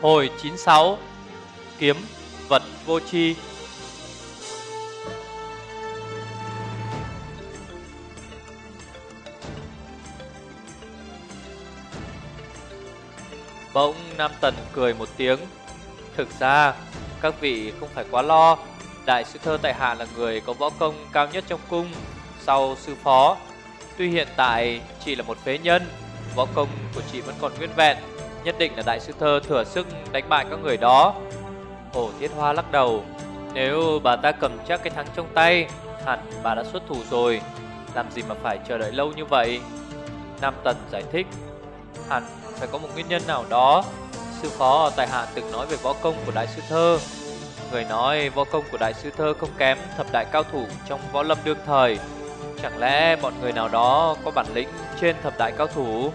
Hồi 96 Kiếm vật vô chi Bỗng Nam Tần cười một tiếng. Thực ra, các vị không phải quá lo. Đại sư thơ tại hạ là người có võ công cao nhất trong cung. Sau sư phó, Tuy hiện tại chỉ là một phế nhân, Võ công của chị vẫn còn nguyên vẹn. Nhất định là đại sư thơ thừa sức đánh bại các người đó. Hổ Thiết Hoa lắc đầu Nếu bà ta cầm chắc cái thắng trong tay Hẳn bà đã xuất thủ rồi. Làm gì mà phải chờ đợi lâu như vậy? Nam Tần giải thích Hẳn phải có một nguyên nhân nào đó. Sư phó tại hạ từng nói về võ công của đại sư thơ. Người nói võ công của đại sư thơ không kém thập đại cao thủ trong võ lâm đương thời. Chẳng lẽ bọn người nào đó có bản lĩnh trên thập đại cao thủ?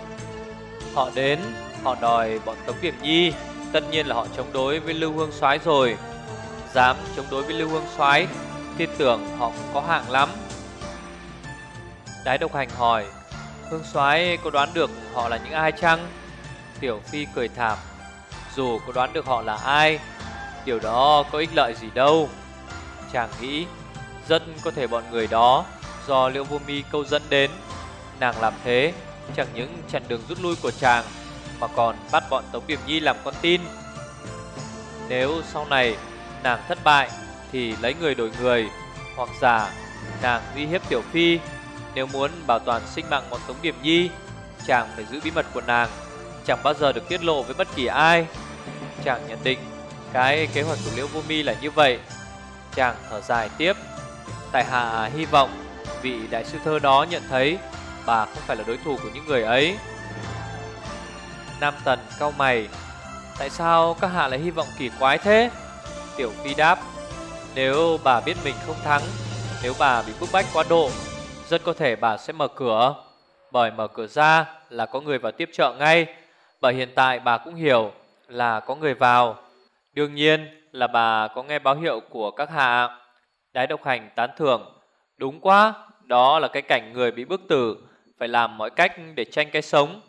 Họ đến, họ đòi bọn Tống Điểm Nhi. Tất nhiên là họ chống đối với Lưu Hương soái rồi. Dám chống đối với Lưu Hương soái Tin tưởng họ cũng có hạng lắm. Đái độc hành hỏi, Hương soái có đoán được họ là những ai chăng? Tiểu Phi cười thảm, Dù có đoán được họ là ai, Điều đó có ích lợi gì đâu. Chàng nghĩ, Rất có thể bọn người đó Do Liễu Vô Mi câu dẫn đến. Nàng làm thế, Chẳng những chặn đường rút lui của chàng mà còn bắt bọn Tống Điểm Nhi làm con tin. Nếu sau này Nàng thất bại Thì lấy người đổi người, Hoặc giả nàng uy hiếp Tiểu Phi. Nếu muốn bảo toàn sinh mạng bọn Tống Điểm Nhi, Chàng phải giữ bí mật của nàng. Chẳng bao giờ được tiết lộ với bất kỳ ai. Chàng nhận định Cái kế hoạch của Liễu Vô Mi là như vậy. Chàng thở dài tiếp. Tại hạ hy vọng Vị đại sư thơ đó nhận thấy Bà không phải là đối thủ của những người ấy. Nam Tần cau mày. Tại sao các hạ lại hy vọng kỳ quái thế? Tiểu Phi đáp, Nếu bà biết mình không thắng, Nếu bà bị bức bách quá độ, Rất có thể bà sẽ mở cửa. Bởi mở cửa ra là có người vào tiếp trợ ngay. Bởi hiện tại bà cũng hiểu là có người vào. Đương nhiên là bà có nghe báo hiệu của các hạ. Đái độc hành tán thưởng, Đúng quá, Đó là cái cảnh người bị bức tử, Phải làm mọi cách để tranh cái sống.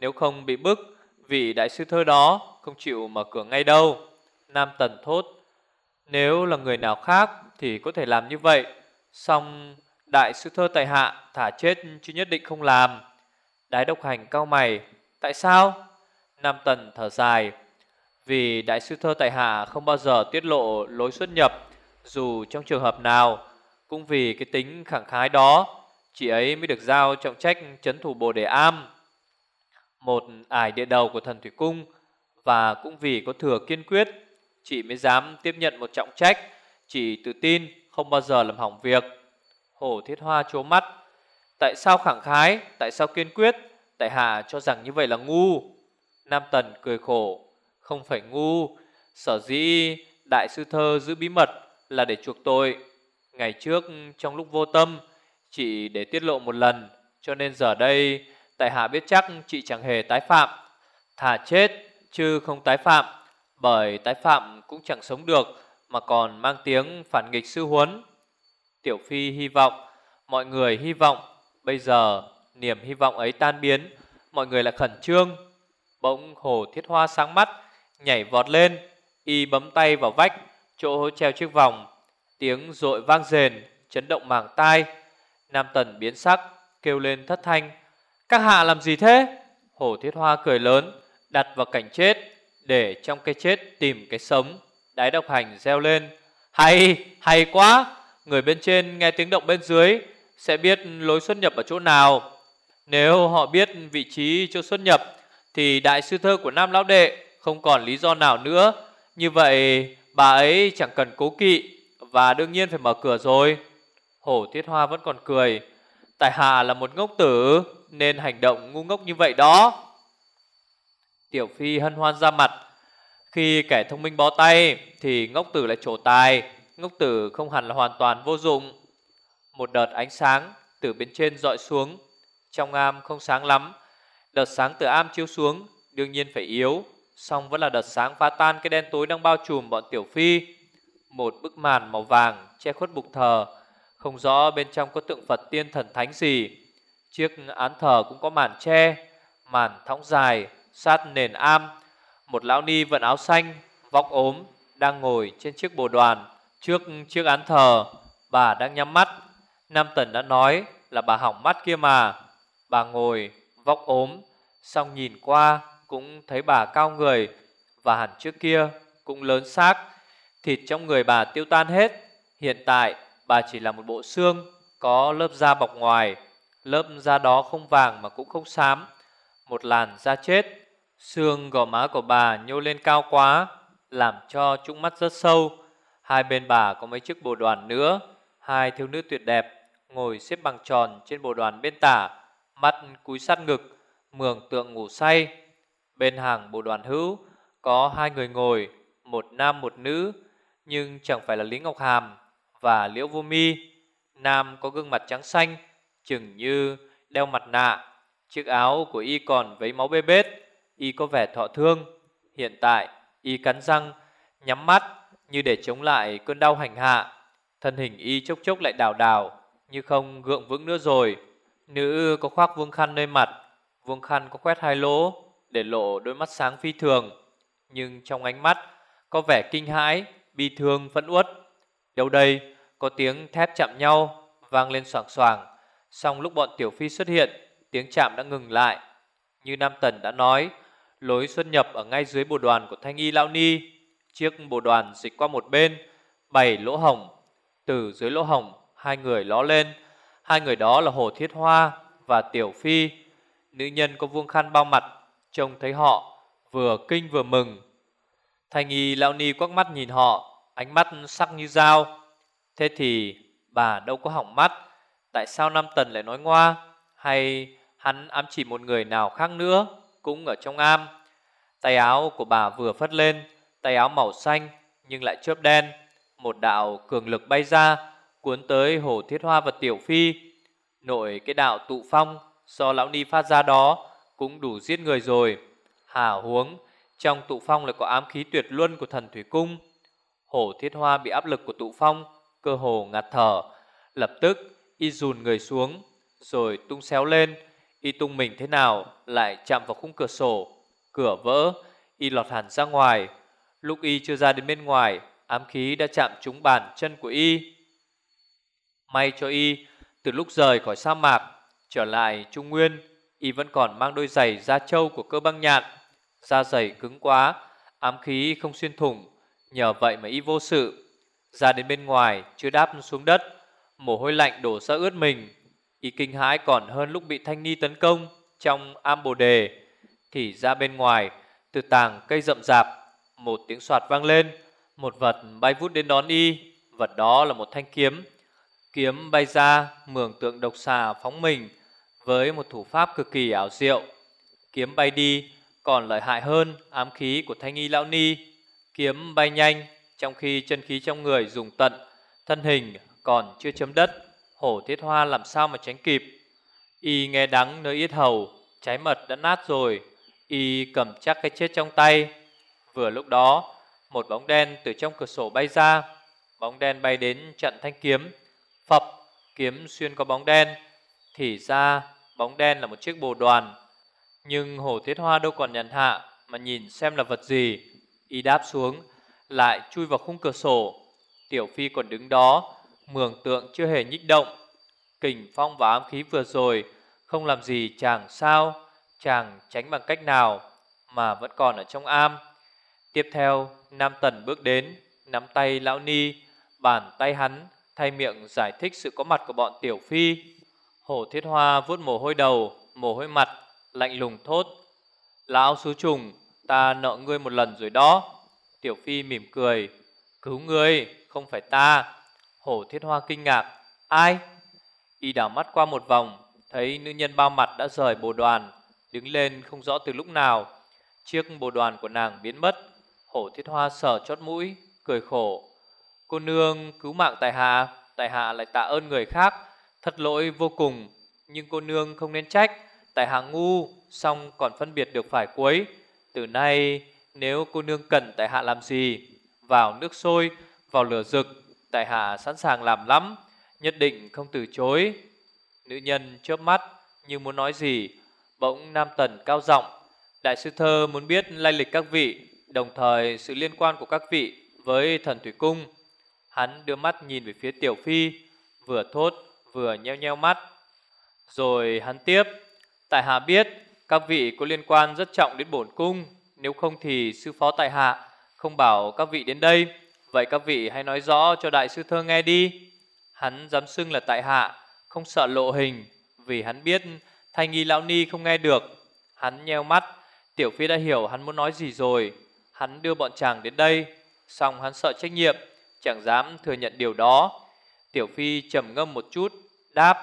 Nếu không bị bức Vị đại sư thơ đó không chịu mở cửa ngay đâu. Nam Tần thốt, Nếu là người nào khác Thì có thể làm như vậy. Xong, đại sư thơ tại hạ Thả chết chứ nhất định không làm. Đái độc hành cao mày, Tại sao? Nam Tần thở dài, Vì đại sư thơ tại hạ không bao giờ tiết lộ lối xuất nhập, Dù trong trường hợp nào, Cũng vì cái tính khẳng khái đó Chị ấy mới được giao trọng trách chấn thủ bồ đề am. Một ải địa đầu của thần thủy cung Và cũng vì có thừa kiên quyết, Chị mới dám tiếp nhận một trọng trách Chị tự tin không bao giờ làm hỏng việc. Hổ thiết hoa trố mắt, Tại sao khẳng khái, Tại sao kiên quyết? Tại hạ cho rằng như vậy là ngu. Nam Tần cười khổ, Không phải ngu, Sở dĩ đại sư thơ giữ bí mật Là để chuộc tội. Ngày trước trong lúc vô tâm, Chị để tiết lộ một lần, Cho nên giờ đây Tại hạ biết chắc chị chẳng hề tái phạm. Thả chết, chứ không tái phạm, Bởi tái phạm cũng chẳng sống được, Mà còn mang tiếng phản nghịch sư huấn. Tiểu Phi hy vọng, Mọi người hy vọng, Bây giờ niềm hy vọng ấy tan biến, Mọi người lại khẩn trương. Bỗng hồ thiết hoa sáng mắt, Nhảy vọt lên, Y bấm tay vào vách, Chỗ treo chiếc vòng. Tiếng rội vang rền, Chấn động màng tai. Nam Tần biến sắc, Kêu lên thất thanh. Các hạ làm gì thế? Hổ thiết hoa cười lớn Đặt vào cảnh chết Để trong cái chết tìm cái sống. Đái độc hành reo lên Hay, hay quá! Người bên trên nghe tiếng động bên dưới Sẽ biết lối xuất nhập ở chỗ nào. Nếu họ biết vị trí chỗ xuất nhập Thì đại sư thơ của Nam Lão Đệ Không còn lý do nào nữa. Như vậy bà ấy chẳng cần cố kỵ Và đương nhiên phải mở cửa rồi. Hổ Thiết Hoa vẫn còn cười Tại hạ là một ngốc tử. Nên hành động ngu ngốc như vậy đó. Tiểu Phi hân hoan ra mặt. Khi kẻ thông minh bó tay, Thì ngốc tử lại trổ tài. Ngốc tử không hẳn là hoàn toàn vô dụng. Một đợt ánh sáng Từ bên trên dọi xuống. Trong am không sáng lắm. Đợt sáng từ am chiếu xuống, Đương nhiên phải yếu. Xong vẫn là đợt sáng phá tan cái đen tối đang bao trùm bọn Tiểu Phi. Một bức màn màu vàng che khuất bục thờ. Không rõ bên trong có tượng Phật tiên thần thánh gì. Chiếc án thờ cũng có màn che, Màn thõng dài, sát nền am. Một lão ni vận áo xanh, Vóc ốm, Đang ngồi trên chiếc bồ đoàn Trước chiếc án thờ. Bà đang nhắm mắt. Nam Tần đã nói là bà hỏng mắt kia mà. Bà ngồi, Vóc ốm Xong nhìn qua Cũng thấy bà cao người Và hẳn trước kia Cũng lớn xác. Thịt trong người bà tiêu tan hết. Hiện tại bà chỉ là một bộ xương Có lớp da bọc ngoài Lớp da đó không vàng mà cũng không xám. Một làn da chết. Xương gò má của bà nhô lên cao quá, Làm cho trũng mắt rất sâu. Hai bên bà có mấy chiếc bồ đoàn nữa. Hai thiếu nữ tuyệt đẹp Ngồi xếp bằng tròn trên bồ đoàn bên tả, Mắt cúi sát ngực, Mường tượng ngủ say. Bên hàng bồ đoàn hữu Có hai người ngồi, Một nam một nữ, Nhưng chẳng phải là Lý Ngọc Hàm Và Liễu Vô Mi. Nam có gương mặt trắng xanh Chừng như đeo mặt nạ Chiếc áo của y còn vấy máu bê bết Y có vẻ thọ thương. Hiện tại y cắn răng Nhắm mắt như để chống lại cơn đau hành hạ. Thân hình y chốc chốc lại đảo đảo Như không gượng vững nữa rồi. Nữ có khoác vuông khăn nơi mặt Vuông khăn có quét hai lỗ Để lộ đôi mắt sáng phi thường. Nhưng trong ánh mắt Có vẻ kinh hãi, bi thương, phẫn uất. Đâu đây có tiếng thép chạm nhau Vang lên soảng soảng. Xong lúc bọn Tiểu Phi xuất hiện, Tiếng chạm đã ngừng lại. Như Nam Tần đã nói, Lối xuân nhập ở ngay dưới bồ đoàn của Thanh Y Lão Ni, Chiếc bồ đoàn dịch qua một bên, Bảy lỗ hồng. Từ dưới lỗ hồng, Hai người ló lên. Hai người đó là Hồ Thiết Hoa và Tiểu Phi. Nữ nhân có vuông khăn bao mặt, Trông thấy họ, Vừa kinh vừa mừng. Thanh Y Lão Ni quắc mắt nhìn họ, Ánh mắt sắc như dao. Thế thì bà đâu có hỏng mắt. Tại sao Nam Tần lại nói ngoa? Hay hắn ám chỉ một người nào khác nữa, Cũng ở trong am? Tay áo của bà vừa phất lên, Tay áo màu xanh nhưng lại chớp đen. Một đạo cường lực bay ra, Cuốn tới Hồ Thiết Hoa và Tiểu Phi. Nội cái đạo tụ phong Do lão ni phát ra đó Cũng đủ giết người rồi. Hà huống, Trong tụ phong lại có ám khí tuyệt luân của thần Thủy Cung. Hồ Thiết Hoa bị áp lực của tụ phong Cơ hồ ngạt thở. Lập tức y dùn người xuống, Rồi tung xéo lên. Y tung mình thế nào, lại chạm vào khung cửa sổ, Cửa vỡ. Y lọt hẳn ra ngoài. Lúc y chưa ra đến bên ngoài, Ám khí đã chạm trúng bàn chân của y. May cho y, Từ lúc rời khỏi sa mạc, Trở lại Trung Nguyên, Y vẫn còn mang đôi giày da trâu của cơ băng nhạn. Da giày cứng quá, Ám khí không xuyên thủng, Nhờ vậy mà y vô sự. Ra đến bên ngoài, chưa đáp xuống đất. Mồ hôi lạnh đổ ra ướt mình. Y kinh hãi còn hơn lúc bị Thanh Ni tấn công Trong am bồ đề, Thì ra bên ngoài, Từ tàng cây rậm rạp, Một tiếng soạt vang lên, Một vật bay vút đến đón y. Vật đó là một thanh kiếm. Kiếm bay ra, mường tượng độc xà phóng mình Với một thủ pháp cực kỳ ảo diệu. Kiếm bay đi còn lợi hại hơn ám khí của thanh y lão ni. Kiếm bay nhanh, Trong khi chân khí trong người dùng tận Thân hình còn chưa chấm đất, Hổ thiết hoa làm sao mà tránh kịp. Y nghe đắng nơi yết hầu, Trái mật đã nát rồi, Y cầm chắc cái chết trong tay. Vừa lúc đó, Một bóng đen từ trong cửa sổ bay ra, Bóng đen bay đến chặn thanh kiếm. Phập, kiếm xuyên qua bóng đen, Thì ra bóng đen là một chiếc bồ đoàn. Nhưng hổ thiết hoa đâu còn nhàn hạ Mà nhìn xem là vật gì. Y đáp xuống, Lại chui vào khung cửa sổ. Tiểu Phi còn đứng đó Mường tượng chưa hề nhích động, Kình phong và ám khí vừa rồi Không làm gì chàng sao, Chàng tránh bằng cách nào Mà vẫn còn ở trong am. Tiếp theo, Nam Tần bước đến, Nắm tay lão ni, Bàn tay hắn, thay miệng giải thích sự có mặt của bọn Tiểu Phi. Hổ Thiết Hoa vuốt mồ hôi đầu, Mồ hôi mặt, Lạnh lùng thốt, Lão sứ trùng, Ta nợ ngươi một lần rồi đó. Tiểu Phi mỉm cười, Cứu ngươi, không phải ta. Hổ thiết hoa kinh ngạc. Ai? Y đảo mắt qua một vòng, Thấy nữ nhân bao mặt đã rời bồ đoàn, Đứng lên không rõ từ lúc nào. Chiếc bồ đoàn của nàng biến mất. Hổ thiết hoa sờ chót mũi, Cười khổ. Cô nương cứu mạng tại hạ Tại hạ lại tạ ơn người khác Thật lỗi vô cùng. Nhưng cô nương không nên trách, Tại hạ ngu, Xong còn phân biệt được phải cuối Từ nay, nếu cô nương cần tại hạ làm gì, Vào nước sôi, Vào lửa rực Tại hạ sẵn sàng làm lắm Nhất định không từ chối Nữ nhân chớp mắt như muốn nói gì Bỗng Nam Tần cao giọng Đại sư thơ muốn biết lai lịch các vị, đồng thời sự liên quan của các vị với thần thủy cung. Hắn đưa mắt nhìn về phía Tiểu Phi, vừa thốt vừa nheo nheo mắt. Rồi hắn tiếp, tại hạ biết các vị có liên quan rất trọng đến bổn cung, nếu không thì sư phó tại hạ không bảo các vị đến đây. Vậy các vị hãy nói rõ cho đại sư thơ nghe đi. Hắn dám xưng là tại hạ, không sợ lộ hình, vì hắn biết Thanh nghi lão ni không nghe được. Hắn nheo mắt, Tiểu Phi đã hiểu hắn muốn nói gì rồi. Hắn đưa bọn chàng đến đây, xong hắn sợ trách nhiệm, chẳng dám thừa nhận điều đó. Tiểu Phi trầm ngâm một chút, đáp: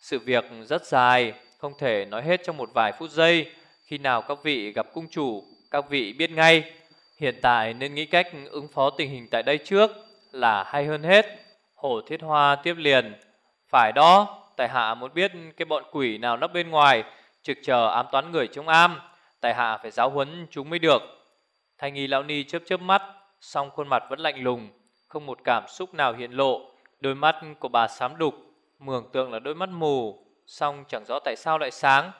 "Sự việc rất dài, không thể nói hết trong một vài phút giây. Khi nào các vị gặp cung chủ, các vị biết ngay. Hiện tại nên nghĩ cách ứng phó tình hình tại đây trước là hay hơn hết." Hổ Thiết Hoa tiếp liền: "Phải đó, tại hạ muốn biết cái bọn quỷ nào nấp bên ngoài trực chờ ám toán người trong am." tại hạ phải giáo huấn chúng mới được. Thanh nghi lão ni chớp chớp mắt, song khuôn mặt vẫn lạnh lùng, không một cảm xúc nào hiện lộ. Đôi mắt của bà xám đục, mường tượng là đôi mắt mù, song chẳng rõ tại sao lại sáng.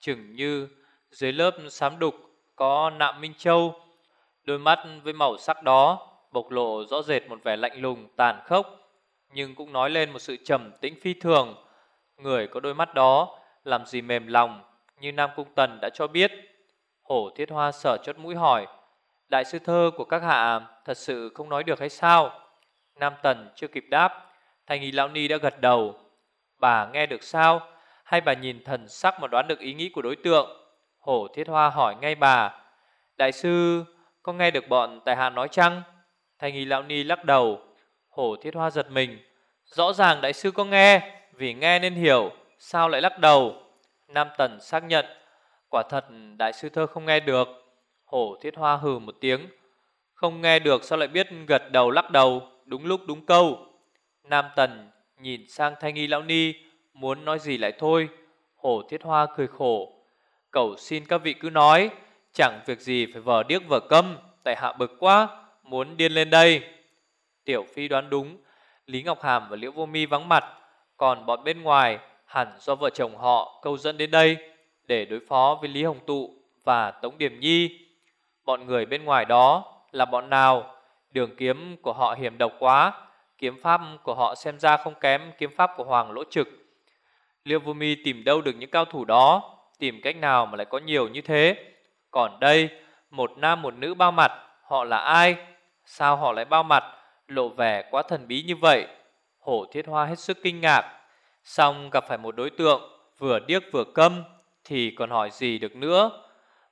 Chừng như dưới lớp xám đục có nạm minh châu. Đôi mắt với màu sắc đó bộc lộ rõ rệt một vẻ lạnh lùng tàn khốc, nhưng cũng nói lên một sự trầm tĩnh phi thường. Người có đôi mắt đó làm gì mềm lòng như Nam Cung Tần đã cho biết. Hổ Thiết Hoa sở chốt mũi hỏi Đại sư thơ của các hạ Thật sự không nói được hay sao Nam Tần chưa kịp đáp Thành ý lão ni đã gật đầu Bà nghe được sao Hay bà nhìn thần sắc mà đoán được ý nghĩ của đối tượng Hổ Thiết Hoa hỏi ngay bà Đại sư có nghe được bọn tài hạ nói chăng? Thành ý lão ni lắc đầu, Hổ Thiết Hoa giật mình. Rõ ràng đại sư có nghe, Vì nghe nên hiểu, Sao lại lắc đầu? Nam Tần xác nhận, Quả thật đại sư thơ không nghe được. Hổ thiết hoa hừ một tiếng, Không nghe được sao lại biết gật đầu lắc đầu, Đúng lúc đúng câu. Nam tần nhìn sang thanh y lão ni, Muốn nói gì lại thôi. Hổ thiết hoa cười khổ, Cầu xin các vị cứ nói Chẳng việc gì phải vờ điếc vờ câm Tại hạ bực quá Muốn điên lên đây Tiểu phi đoán đúng Lý Ngọc Hàm và Liễu Vô Mi vắng mặt Còn bọn bên ngoài hẳn do vợ chồng họ câu dẫn đến đây để đối phó với Lý Hồng Tụ và Tống Điểm Nhi. Bọn người bên ngoài đó là bọn nào? Đường kiếm của họ hiểm độc quá, kiếm pháp của họ xem ra không kém kiếm pháp của Hoàng Lỗ Trực. Liêu Vô Mi tìm đâu được những cao thủ đó, tìm cách nào mà lại có nhiều như thế? Còn đây, một nam một nữ bao mặt, họ là ai? Sao họ lại bao mặt, lộ vẻ quá thần bí như vậy? Hổ Thiết Hoa hết sức kinh ngạc, xong gặp phải một đối tượng vừa điếc vừa câm, thì còn hỏi gì được nữa.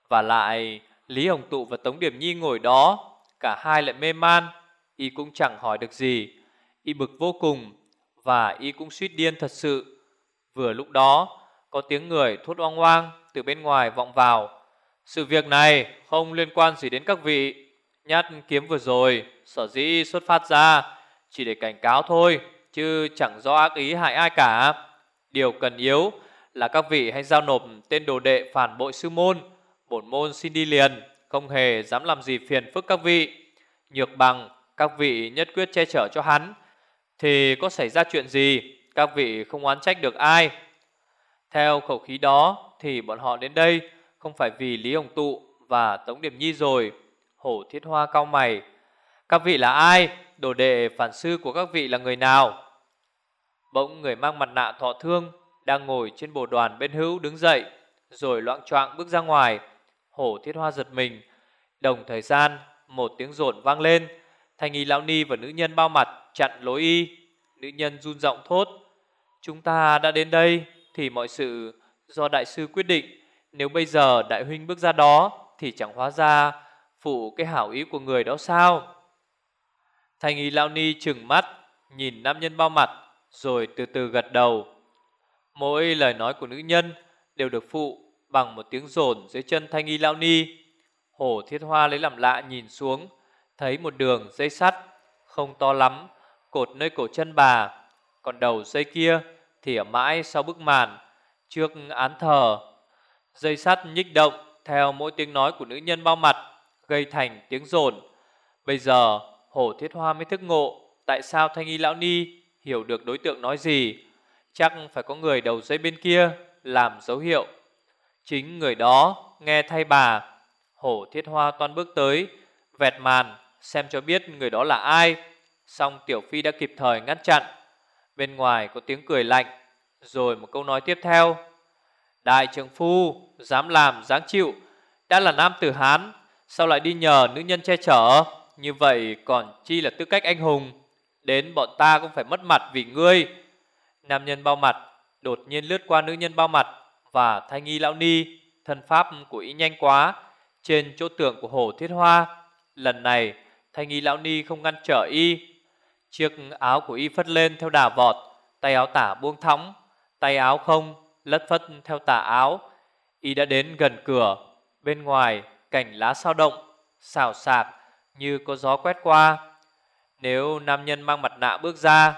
Và lại Lý Hồng Tụ và Tống Điểm Nhi ngồi đó, cả hai lại mê man, y cũng chẳng hỏi được gì. Y bực vô cùng và y cũng suýt điên thật sự. Vừa lúc đó, có tiếng người thốt oang oang từ bên ngoài vọng vào. Sự việc này không liên quan gì đến các vị. Nhát kiếm vừa rồi, sở dĩ xuất phát ra, chỉ để cảnh cáo thôi, chứ chẳng do ác ý hại ai cả. Điều cần yếu là các vị hãy giao nộp tên đồ đệ phản bội sư môn. Bổn môn xin đi liền, không hề dám làm gì phiền phức các vị. Nhược bằng các vị nhất quyết che chở cho hắn, thì có xảy ra chuyện gì, các vị không oán trách được ai. Theo khẩu khí đó thì bọn họ đến đây không phải vì Lý Hồng Tụ và Tống Điểm Nhi rồi. Hổ Thiết Hoa cao mày. Các vị là ai? Đồ đệ phản sư của các vị là người nào? Bỗng người mang mặt nạ thọ thương đang ngồi trên bồ đoàn bên hữu đứng dậy, rồi loạn choạng bước ra ngoài. Hổ thiết hoa giật mình. Đồng thời gian, một tiếng rộn vang lên. thành y lão ni và nữ nhân bao mặt chặn lối y. Nữ nhân run giọng thốt. Chúng ta đã đến đây thì mọi sự do đại sư quyết định. Nếu bây giờ đại huynh bước ra đó thì chẳng hóa ra phụ cái hảo ý của người đó sao? Thanh y lão ni chừng mắt nhìn nam nhân bao mặt rồi từ từ gật đầu. Mỗi lời nói của nữ nhân đều được phụ bằng một tiếng rồn dưới chân thanh y lão ni. Hổ thiết hoa lấy làm lạ nhìn xuống, thấy một đường dây sắt không to lắm, cột nơi cổ chân bà, còn đầu dây kia thì ở mãi sau bức màn trước án thờ. Dây sắt nhích động theo mỗi tiếng nói của nữ nhân bao mặt, gây thành tiếng rồn. Bây giờ hổ thiết hoa mới thức ngộ tại sao thanh y lão ni hiểu được đối tượng nói gì Chắc phải có người đầu dây bên kia làm dấu hiệu. Chính người đó nghe thay bà Hổ thiết hoa toan bước tới Vẹt màn xem cho biết người đó là ai Xong Tiểu Phi đã kịp thời ngăn chặn Bên ngoài có tiếng cười lạnh Rồi một câu nói tiếp theo Đại trưởng phu Dám làm, dám chịu, Đã là nam tử Hán, Sao lại đi nhờ nữ nhân che chở? Như vậy còn chi là tư cách anh hùng? Đến bọn ta cũng phải mất mặt vì ngươi. Nam nhân bao mặt, Đột nhiên lướt qua nữ nhân bao mặt Và thanh nghi lão ni, Thân pháp của ý nhanh quá, Trên chỗ tường của hồ thiết hoa. Lần này thanh nghi lão ni không ngăn trở y. Chiếc áo của y phất lên theo đà vọt, Tay áo tả buông thõng, Tay áo không lất phất theo tà áo. Y đã đến gần cửa, Bên ngoài cảnh lá sao động, Xào xạc như có gió quét qua. Nếu nam nhân mang mặt nạ bước ra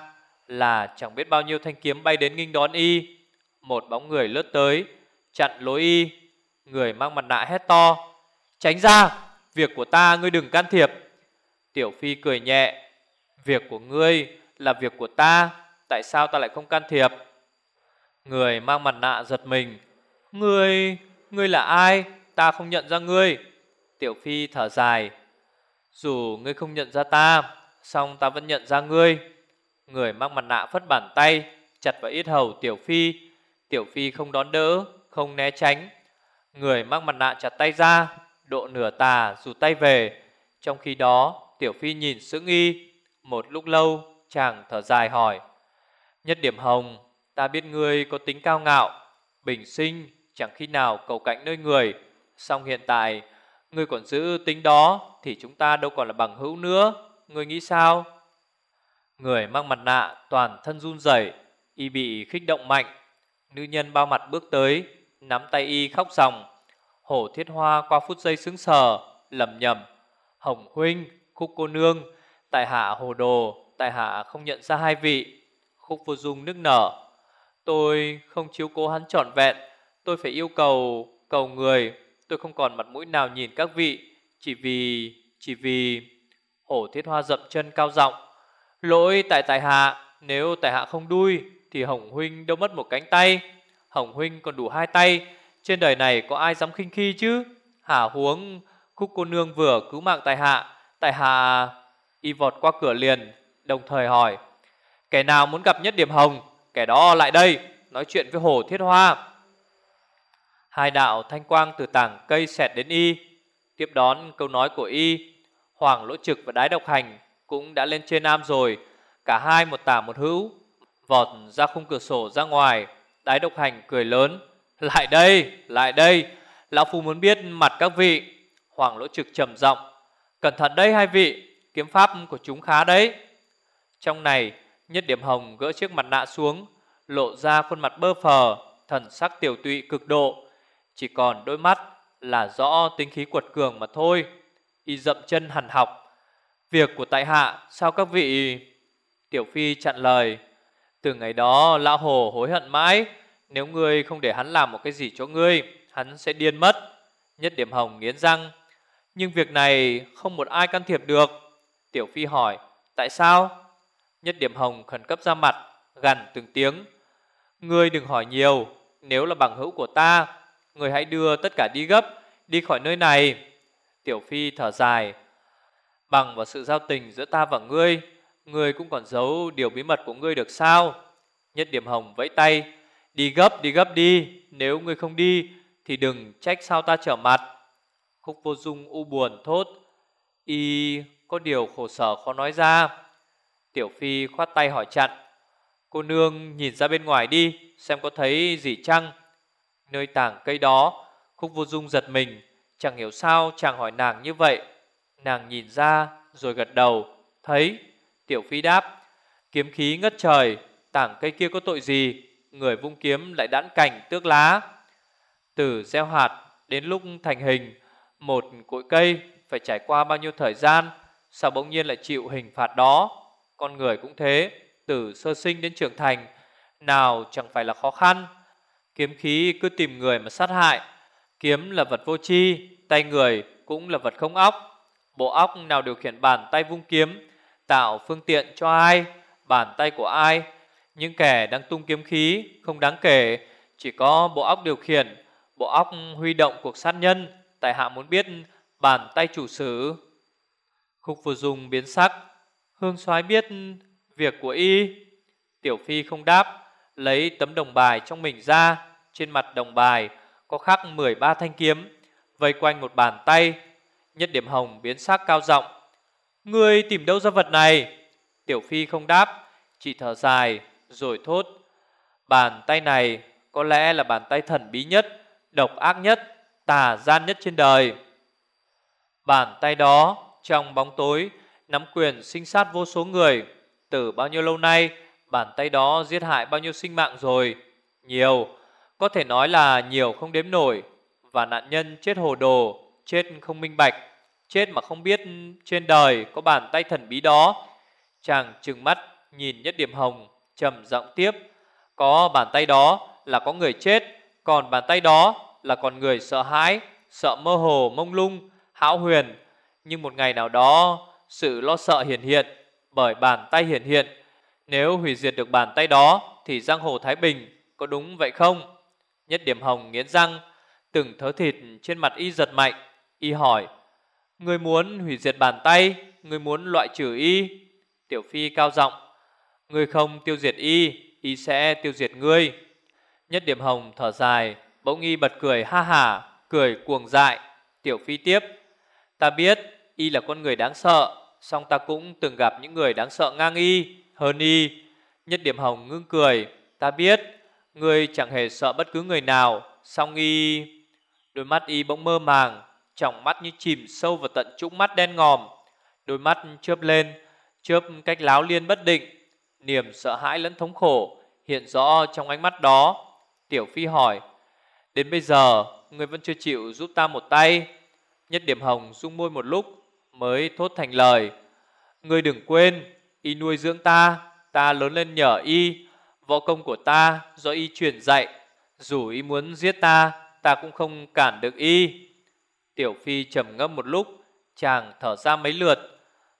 Là chẳng biết bao nhiêu thanh kiếm bay đến nghinh đón y. Một bóng người lướt tới, Chặn lối y. Người mang mặt nạ hét to, Tránh ra, Việc của ta ngươi đừng can thiệp. Tiểu Phi cười nhẹ, Việc của ngươi là việc của ta, Tại sao ta lại không can thiệp? Người mang mặt nạ giật mình. Ngươi, ngươi là ai? Ta không nhận ra ngươi. Tiểu Phi thở dài. Dù ngươi không nhận ra ta Xong ta vẫn nhận ra ngươi. Người mang mặt nạ phất bàn tay Chặt vào ít hầu Tiểu Phi. Tiểu Phi không đón đỡ Không né tránh. Người mang mặt nạ chặt tay ra Độ nửa tà rụt tay về. Trong khi đó Tiểu Phi nhìn sững y Một lúc lâu chàng thở dài hỏi Nhất điểm hồng Ta biết ngươi có tính cao ngạo, Bình sinh, chẳng khi nào cầu cạnh nơi người. Xong hiện tại, Ngươi còn giữ tính đó Thì chúng ta đâu còn là bằng hữu nữa. Ngươi nghĩ sao? Người mang mặt nạ toàn thân run rẩy, Y bị khích động mạnh. Nữ nhân bao mặt bước tới, Nắm tay y khóc ròng. Hổ thiết hoa qua phút giây sững sờ lầm nhầm Hồng huynh, Khúc cô nương, Tại hạ hồ đồ, Tại hạ không nhận ra hai vị. Khúc vô dung nức nở. Tôi không chiếu cố hắn trọn vẹn. Tôi phải yêu cầu Cầu người. Tôi không còn mặt mũi nào nhìn các vị. Chỉ vì Chỉ vì Hổ thiết hoa dậm chân cao giọng. Lỗi tại tài hạ. Nếu tài hạ không đuôi, Thì Hồng Huynh đâu mất một cánh tay. Hồng Huynh còn đủ hai tay. Trên đời này có ai dám khinh khi chứ? Hả huống, Khúc cô nương vừa cứu mạng tài hạ. Tài hạ Y vọt qua cửa liền, Đồng thời hỏi, Kẻ nào muốn gặp nhất điểm hồng? Kẻ đó lại đây Nói chuyện với hồ thiết hoa. Hai đạo thanh quang từ tảng cây xẹt đến y Tiếp đón câu nói của y. Hoàng lỗ trực và đái độc hành Cũng đã lên trên nam rồi Cả hai một tả một hữu. Vọt ra khung cửa sổ ra ngoài Đái độc hành cười lớn. Lại đây, lại đây Lão Phu muốn biết mặt các vị. Hoàng lỗ trực trầm giọng. Cẩn thận đây hai vị Kiếm pháp của chúng khá đấy. Trong này Nhất điểm hồng gỡ chiếc mặt nạ xuống, Lộ ra khuôn mặt bơ phờ, Thần sắc tiểu tụy cực độ. Chỉ còn đôi mắt là rõ tính khí quật cường mà thôi, Y dậm chân hẳn học. Việc của tại hạ, sao các vị? Tiểu Phi chặn lời. Từ ngày đó, lão hồ hối hận mãi, Nếu ngươi không để hắn làm một cái gì cho ngươi, Hắn sẽ điên mất. Nhất điểm hồng nghiến răng. Nhưng việc này không một ai can thiệp được. Tiểu Phi hỏi, Tại sao? Nhất điểm hồng khẩn cấp ra mặt, Gằn từng tiếng. Ngươi đừng hỏi nhiều, Nếu là bằng hữu của ta, Ngươi hãy đưa tất cả đi gấp, Đi khỏi nơi này. Tiểu Phi thở dài. Bằng vào sự giao tình giữa ta và ngươi Ngươi cũng còn giấu điều bí mật của ngươi được sao? Nhất điểm hồng vẫy tay. Đi gấp đi gấp đi, Nếu ngươi không đi, Thì đừng trách sao ta trở mặt. Khúc vô dung u buồn thốt. Y có điều khổ sở khó nói ra. Tiểu Phi khoát tay hỏi chặn. Cô nương nhìn ra bên ngoài đi, Xem có thấy gì chăng? Nơi tảng cây đó, Khúc vô dung giật mình, Chẳng hiểu sao chàng hỏi nàng như vậy. Nàng nhìn ra rồi gật đầu, Thấy, Tiểu Phi đáp, Kiếm khí ngất trời, Tảng cây kia có tội gì? Người vung kiếm lại đãn cảnh tước lá. Từ gieo hạt đến lúc thành hình, Một cội cây phải trải qua bao nhiêu thời gian, Sao bỗng nhiên lại chịu hình phạt đó? Con người cũng thế, Từ sơ sinh đến trưởng thành, Nào chẳng phải là khó khăn. Kiếm khí cứ tìm người mà sát hại, Kiếm là vật vô tri, Tay người cũng là vật không óc. Bộ óc nào điều khiển bàn tay vung kiếm, Tạo phương tiện cho ai, Bàn tay của ai. Những kẻ đang tung kiếm khí Không đáng kể, Chỉ có bộ óc điều khiển, Bộ óc huy động cuộc sát nhân. Tại hạ muốn biết bàn tay chủ sử. Khúc vừa dùng biến sắc. Hương soái biết việc của y. Tiểu Phi không đáp, Lấy tấm đồng bài trong mình ra. Trên mặt đồng bài Có khắc 13 thanh kiếm, Vây quanh một bàn tay. Nhất điểm hồng biến sắc cao giọng. Ngươi tìm đâu ra vật này? Tiểu Phi không đáp, Chỉ thở dài, rồi thốt. Bàn tay này có lẽ là bàn tay thần bí nhất, Độc ác nhất, Tà gian nhất trên đời. Bàn tay đó trong bóng tối Nắm quyền sinh sát vô số người. Từ bao nhiêu lâu nay, Bàn tay đó giết hại bao nhiêu sinh mạng rồi? Nhiều. Có thể nói là nhiều không đếm nổi. Và nạn nhân chết hồ đồ, Chết không minh bạch, Chết mà không biết trên đời có bàn tay thần bí đó. Chàng trừng mắt, nhìn nhất điểm hồng, trầm giọng tiếp, Có bàn tay đó là có người chết, Còn bàn tay đó là còn người sợ hãi, Sợ mơ hồ, mông lung, Hão huyền. Nhưng một ngày nào đó sự lo sợ hiện hiện Bởi bàn tay hiện hiện. Nếu hủy diệt được bàn tay đó, Thì giang hồ Thái Bình Có đúng vậy không? Nhất điểm hồng nghiến răng, Từng thớ thịt trên mặt y giật mạnh, Y hỏi Người muốn hủy diệt bàn tay Người muốn loại trừ y? Tiểu Phi cao giọng Người không tiêu diệt y Y sẽ tiêu diệt ngươi. Nhất điểm hồng thở dài, Bỗng y bật cười ha hà Cười cuồng dại. Tiểu Phi tiếp, Ta biết y là con người đáng sợ song ta cũng từng gặp những người đáng sợ ngang y, Hơn y. Nhất điểm hồng ngưng cười, Ta biết, Ngươi chẳng hề sợ bất cứ người nào, Song y. Đôi mắt y bỗng mơ màng, Trong mắt như chìm sâu vào tận trũng mắt đen ngòm. Đôi mắt chớp lên, Chớp cách láo liên bất định. Niềm sợ hãi lẫn thống khổ Hiện rõ trong ánh mắt đó. Tiểu Phi hỏi, Đến bây giờ người vẫn chưa chịu giúp ta một tay? Nhất điểm hồng rung môi một lúc Mới thốt thành lời. Ngươi đừng quên, Y nuôi dưỡng ta Ta lớn lên nhờ Y, Võ công của ta do Y truyền dạy. Dù Y muốn giết ta Ta cũng không cản được Y. Tiểu Phi trầm ngâm một lúc, Chàng thở ra mấy lượt.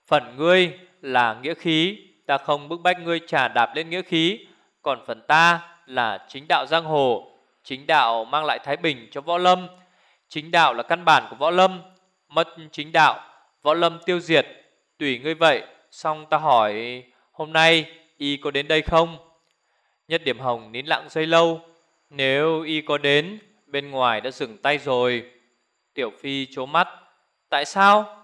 Phần ngươi là nghĩa khí, Ta không bức bách ngươi trả đạp lên nghĩa khí. Còn phần ta là chính đạo giang hồ, Chính đạo mang lại thái bình cho võ lâm. Chính đạo là căn bản của võ lâm, Mất chính đạo Võ lâm tiêu diệt. Tùy ngươi vậy, Xong ta hỏi, Hôm nay y có đến đây không? Nhất điểm hồng nín lặng dây lâu. Nếu y có đến, Bên ngoài đã dừng tay rồi. Tiểu Phi chố mắt. Tại sao?